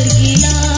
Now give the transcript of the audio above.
Gargila